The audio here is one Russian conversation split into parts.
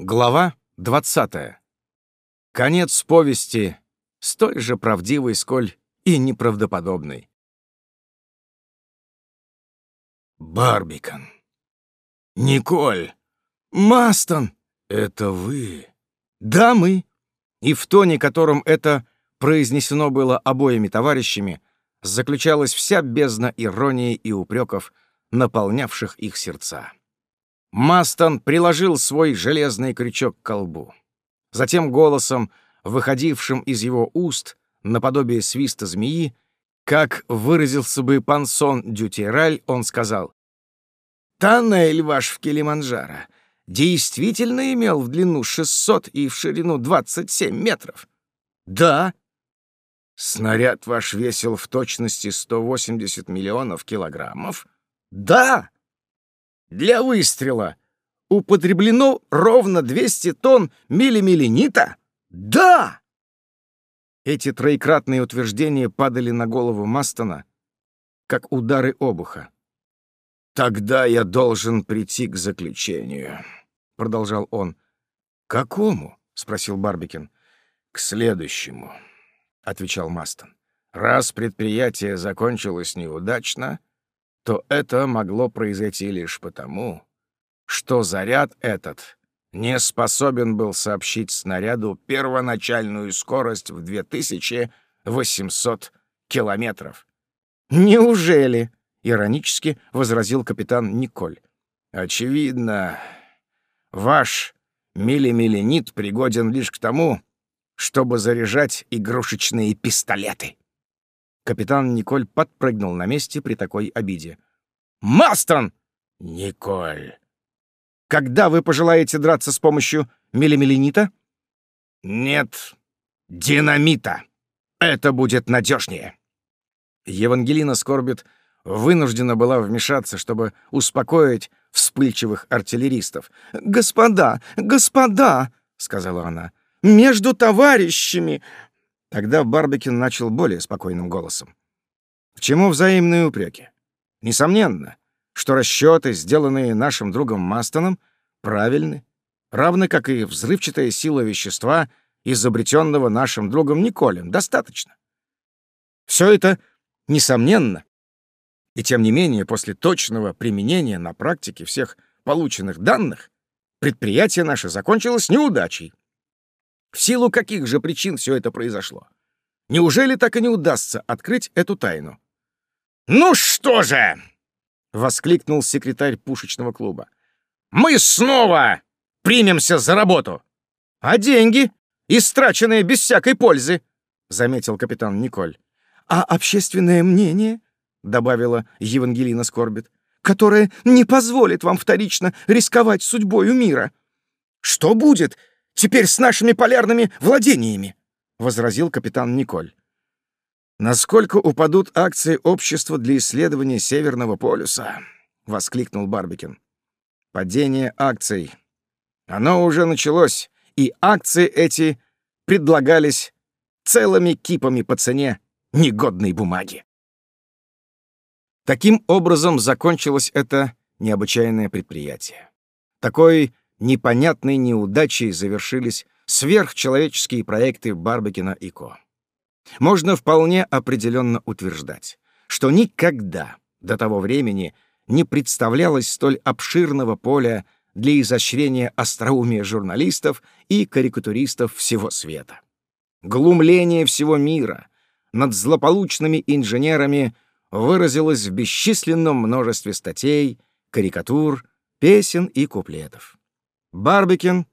Глава 20. Конец повести столь же правдивый, сколь и неправдоподобный. Барбикон. Николь. Мастон. Это вы. Да, мы. И в тоне, которым это произнесено было обоими товарищами, заключалась вся бездна иронии и упреков, наполнявших их сердца. Мастон приложил свой железный крючок к колбу. Затем голосом, выходившим из его уст, наподобие свиста змеи, как выразился бы пансон Дютираль, он сказал, «Тоннель ваш в Килиманджаро действительно имел в длину 600 и в ширину 27 метров?» «Да». «Снаряд ваш весил в точности 180 миллионов килограммов?» «Да». Для выстрела употреблено ровно 200 тонн миллимилленита? Да! Эти троекратные утверждения падали на голову Мастона, как удары обуха. «Тогда я должен прийти к заключению», — продолжал он. «Какому?» — спросил Барбикин. «К следующему», — отвечал Мастон. «Раз предприятие закончилось неудачно, то это могло произойти лишь потому, что заряд этот не способен был сообщить снаряду первоначальную скорость в 2800 километров. «Неужели?» — иронически возразил капитан Николь. «Очевидно, ваш миллимиллинит пригоден лишь к тому, чтобы заряжать игрушечные пистолеты». Капитан Николь подпрыгнул на месте при такой обиде. «Мастон!» «Николь!» «Когда вы пожелаете драться с помощью мелемеленита?» «Нет, динамита. Это будет надежнее. Евангелина Скорбит вынуждена была вмешаться, чтобы успокоить вспыльчивых артиллеристов. «Господа, господа!» — сказала она. «Между товарищами Тогда Барбикин начал более спокойным голосом. К чему взаимные упреки? Несомненно, что расчеты, сделанные нашим другом Мастоном, правильны, равно как и взрывчатая сила вещества, изобретенного нашим другом Николем, достаточно. Все это несомненно. И тем не менее, после точного применения на практике всех полученных данных, предприятие наше закончилось неудачей. В силу каких же причин все это произошло? Неужели так и не удастся открыть эту тайну? «Ну что же!» — воскликнул секретарь пушечного клуба. «Мы снова примемся за работу!» «А деньги, истраченные без всякой пользы!» — заметил капитан Николь. «А общественное мнение?» — добавила Евангелина Скорбит, «которое не позволит вам вторично рисковать судьбою мира. Что будет, теперь с нашими полярными владениями?» — возразил капитан Николь. «Насколько упадут акции общества для исследования Северного полюса?» — воскликнул Барбикин. «Падение акций. Оно уже началось, и акции эти предлагались целыми кипами по цене негодной бумаги». Таким образом закончилось это необычайное предприятие. Такой непонятной неудачей завершились сверхчеловеческие проекты Барбекина и Ко. Можно вполне определенно утверждать, что никогда до того времени не представлялось столь обширного поля для изощрения остроумия журналистов и карикатуристов всего света. Глумление всего мира над злополучными инженерами выразилось в бесчисленном множестве статей, карикатур, песен и куплетов. Барбикин,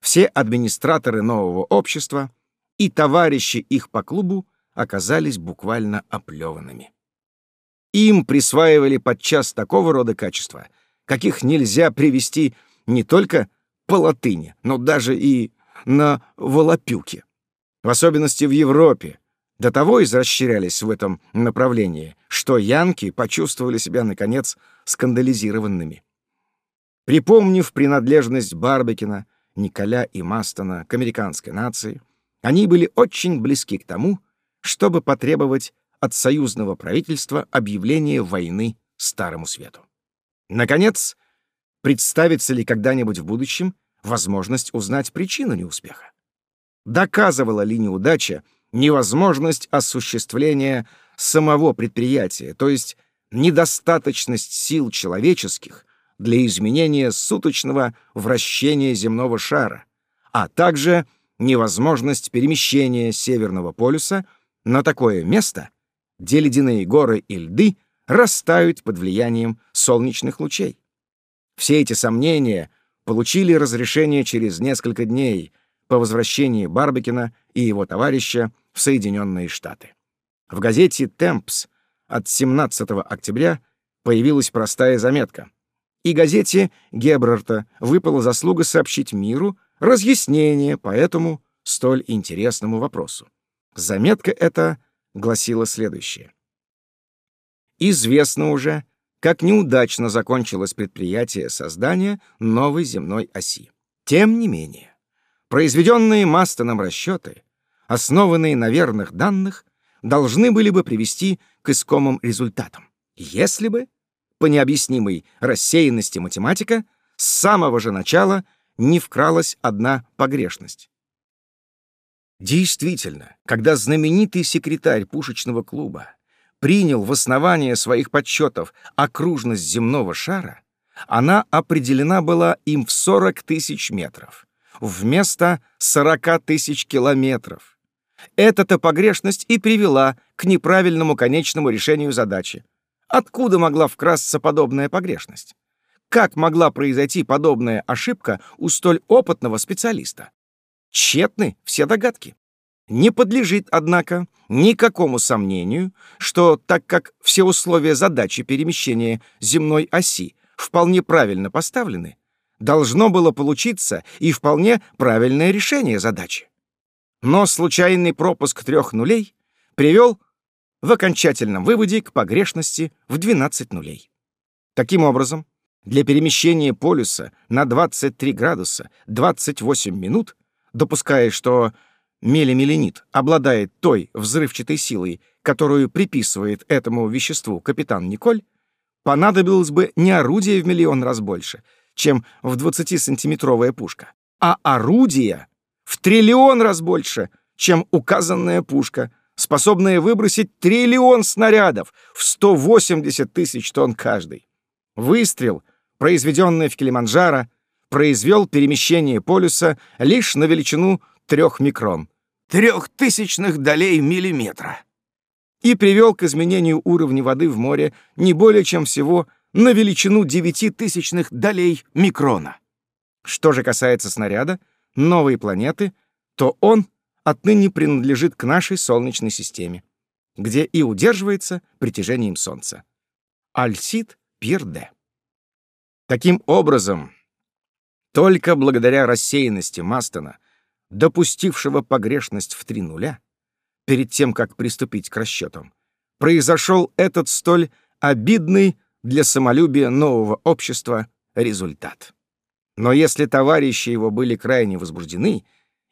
все администраторы нового общества и товарищи их по клубу оказались буквально оплеванными. Им присваивали подчас такого рода качества, каких нельзя привести не только по латыни, но даже и на волопюке. В особенности в Европе. До того израсщерялись в этом направлении, что янки почувствовали себя, наконец, скандализированными. Припомнив принадлежность Барбекина, Николя и Мастона к американской нации, они были очень близки к тому, чтобы потребовать от союзного правительства объявления войны Старому Свету. Наконец, представится ли когда-нибудь в будущем возможность узнать причину неуспеха. Доказывала ли неудача невозможность осуществления самого предприятия, то есть недостаточность сил человеческих для изменения суточного вращения земного шара, а также невозможность перемещения Северного полюса на такое место, где ледяные горы и льды растают под влиянием солнечных лучей. Все эти сомнения получили разрешение через несколько дней по возвращении Барбекина и его товарища в Соединенные Штаты. В газете «Темпс» от 17 октября появилась простая заметка. И газете Гебрарта выпала заслуга сообщить миру разъяснение по этому столь интересному вопросу. Заметка эта гласила следующее. Известно уже, как неудачно закончилось предприятие создания новой земной оси. Тем не менее, произведенные Мастоном расчеты, основанные на верных данных, должны были бы привести к искомым результатам, если бы, по необъяснимой рассеянности математика, с самого же начала не вкралась одна погрешность. Действительно, когда знаменитый секретарь пушечного клуба принял в основание своих подсчетов окружность земного шара, она определена была им в 40 тысяч метров, вместо 40 тысяч километров. Эта-то погрешность и привела к неправильному конечному решению задачи. Откуда могла вкрасться подобная погрешность? Как могла произойти подобная ошибка у столь опытного специалиста? Тщетны все догадки. Не подлежит, однако, никакому сомнению, что так как все условия задачи перемещения земной оси вполне правильно поставлены, должно было получиться и вполне правильное решение задачи. Но случайный пропуск трех нулей привел в окончательном выводе к погрешности в 12 нулей. Таким образом, для перемещения полюса на 23 градуса 28 минут, допуская, что мелемеленит обладает той взрывчатой силой, которую приписывает этому веществу капитан Николь, понадобилось бы не орудие в миллион раз больше, чем в 20-сантиметровая пушка, а орудие в триллион раз больше, чем указанная пушка, способная выбросить триллион снарядов в 180 тысяч тонн каждый. Выстрел произведенный в Килиманджаро, произвел перемещение полюса лишь на величину трех микрон, трехтысячных долей миллиметра, и привел к изменению уровня воды в море не более чем всего на величину девятитысячных долей микрона. Что же касается снаряда, новой планеты, то он отныне принадлежит к нашей Солнечной системе, где и удерживается притяжением Солнца. Альсид Пирде. Таким образом, только благодаря рассеянности Мастона, допустившего погрешность в три нуля, перед тем, как приступить к расчетам, произошел этот столь обидный для самолюбия нового общества результат. Но если товарищи его были крайне возбуждены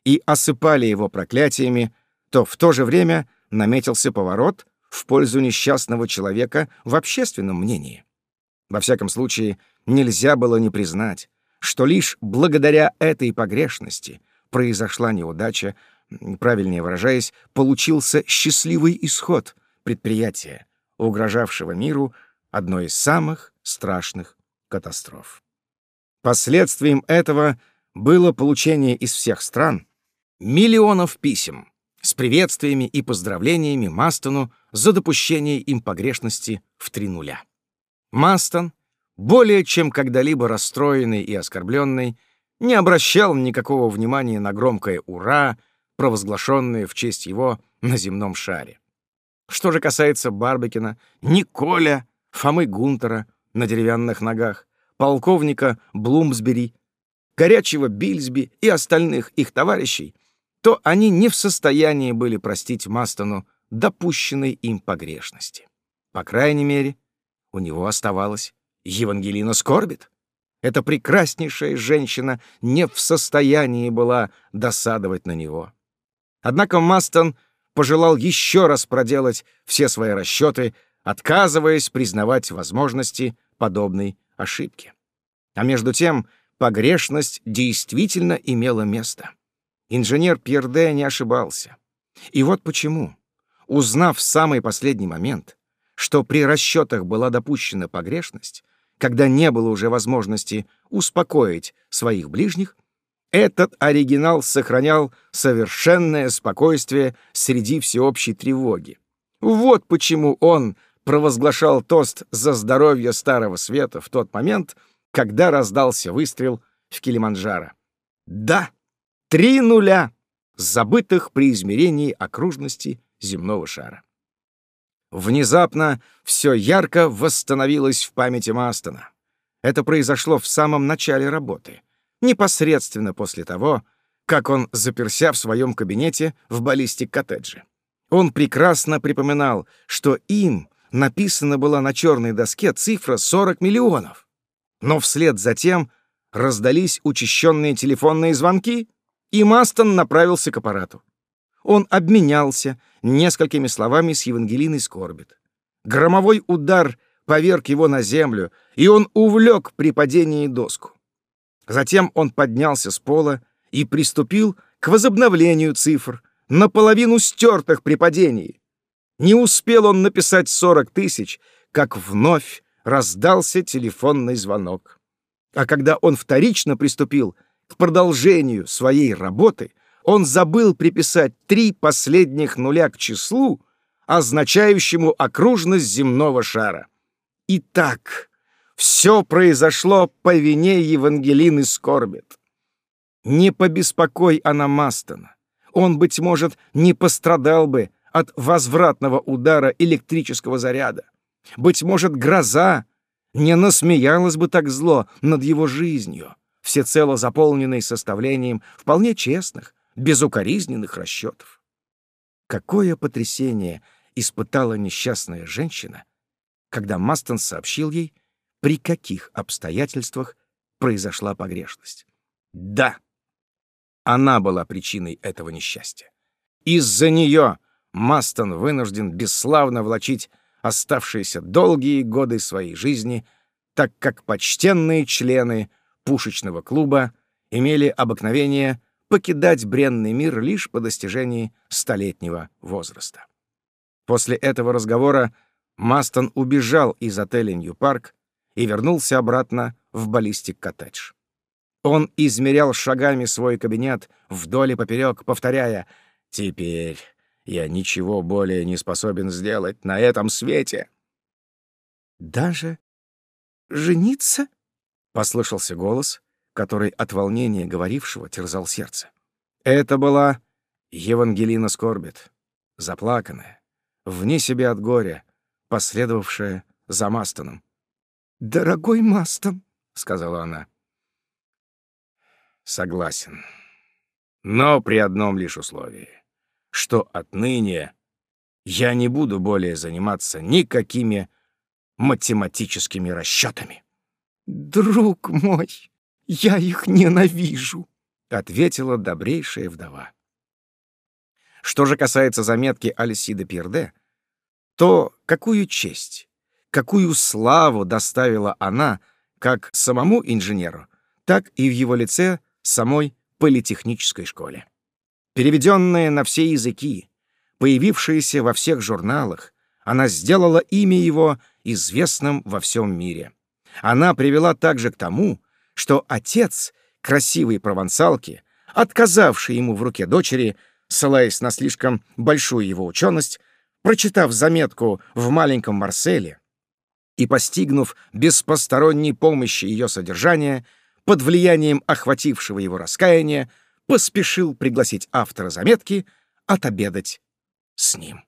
и осыпали его проклятиями, то в то же время наметился поворот в пользу несчастного человека в общественном мнении. Во всяком случае, нельзя было не признать, что лишь благодаря этой погрешности произошла неудача, правильнее выражаясь, получился счастливый исход предприятия, угрожавшего миру одной из самых страшных катастроф. Последствием этого было получение из всех стран миллионов писем с приветствиями и поздравлениями Мастону за допущение им погрешности в три нуля. Мастон, более чем когда-либо расстроенный и оскорбленный, не обращал никакого внимания на громкое «Ура!», провозглашенное в честь его на земном шаре. Что же касается Барбекина, Николя, Фомы Гунтера на деревянных ногах, полковника Блумсбери, горячего Бильсби и остальных их товарищей, то они не в состоянии были простить Мастону допущенной им погрешности. По крайней мере, у него оставалась Евангелина Скорбит. Эта прекраснейшая женщина не в состоянии была досадовать на него. Однако Мастон пожелал еще раз проделать все свои расчеты, отказываясь признавать возможности подобной ошибки. А между тем погрешность действительно имела место. Инженер Пьерде не ошибался. И вот почему. Узнав в самый последний момент, что при расчетах была допущена погрешность, когда не было уже возможности успокоить своих ближних, этот оригинал сохранял совершенное спокойствие среди всеобщей тревоги. Вот почему он провозглашал тост за здоровье Старого Света в тот момент, когда раздался выстрел в Килиманджаро. Да, три нуля, забытых при измерении окружности земного шара. Внезапно все ярко восстановилось в памяти Мастона. Это произошло в самом начале работы, непосредственно после того, как он заперся в своем кабинете в баллистик-коттедже. Он прекрасно припоминал, что им написана была на черной доске цифра 40 миллионов. Но вслед за тем раздались учащенные телефонные звонки, и Мастон направился к аппарату. Он обменялся несколькими словами с Евангелиной Скорбит. Громовой удар поверг его на землю, и он увлек при падении доску. Затем он поднялся с пола и приступил к возобновлению цифр, наполовину стертых при падении. Не успел он написать сорок тысяч, как вновь раздался телефонный звонок. А когда он вторично приступил к продолжению своей работы, он забыл приписать три последних нуля к числу, означающему окружность земного шара. Итак, все произошло по вине Евангелины Скорбит. Не побеспокой она Мастона. Он, быть может, не пострадал бы от возвратного удара электрического заряда. Быть может, гроза не насмеялась бы так зло над его жизнью, всецело заполненной составлением вполне честных, безукоризненных расчетов. Какое потрясение испытала несчастная женщина, когда Мастон сообщил ей, при каких обстоятельствах произошла погрешность. Да, она была причиной этого несчастья. Из-за нее Мастон вынужден бесславно влачить оставшиеся долгие годы своей жизни, так как почтенные члены пушечного клуба имели обыкновение покидать бренный мир лишь по достижении столетнего возраста. После этого разговора Мастон убежал из отеля Нью-Парк и вернулся обратно в баллистик-коттедж. Он измерял шагами свой кабинет вдоль и поперек, повторяя «Теперь я ничего более не способен сделать на этом свете». «Даже жениться?» — послышался голос, который от волнения говорившего терзал сердце. Это была Евангелина Скорбит, заплаканная, вне себя от горя, последовавшая за Мастоном. «Дорогой Мастон», — сказала она. «Согласен. Но при одном лишь условии что отныне я не буду более заниматься никакими математическими расчетами. «Друг мой, я их ненавижу», — ответила добрейшая вдова. Что же касается заметки Альсида Пирде, то какую честь, какую славу доставила она как самому инженеру, так и в его лице самой политехнической школе переведенная на все языки, появившаяся во всех журналах, она сделала имя его известным во всем мире. Она привела также к тому, что отец красивой провансалки, отказавший ему в руке дочери, ссылаясь на слишком большую его ученость, прочитав заметку в маленьком Марселе и постигнув без посторонней помощи ее содержание, под влиянием охватившего его раскаяния, поспешил пригласить автора заметки отобедать с ним.